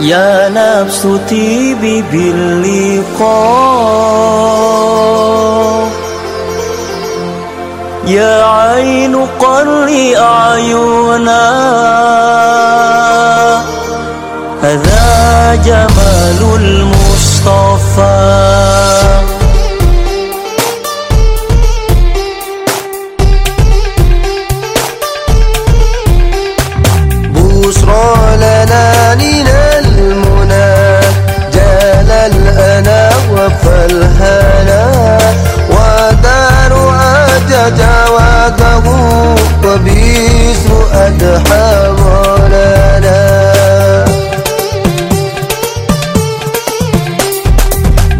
يا نفس تيبي باللقاء. يا عين قري أعينا هذا جمال المصطفى. بشرى لنا أجج وده وبيس أدحى مولانا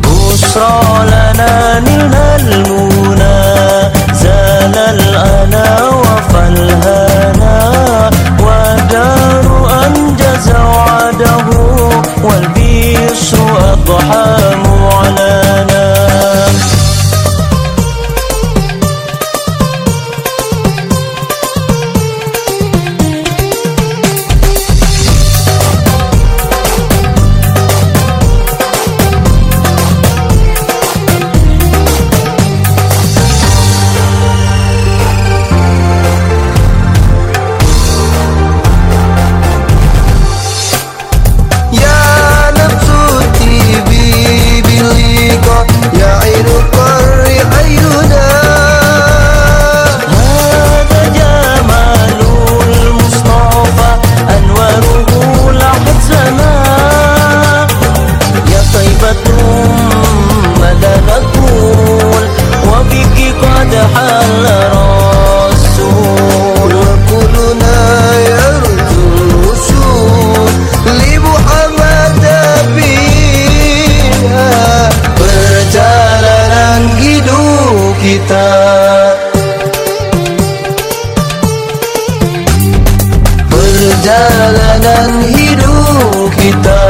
بشرى لنا نلنا المنى زال الأنا وفالهنا ودار أنجز وعده والبشر kita Perjalanan hidup kita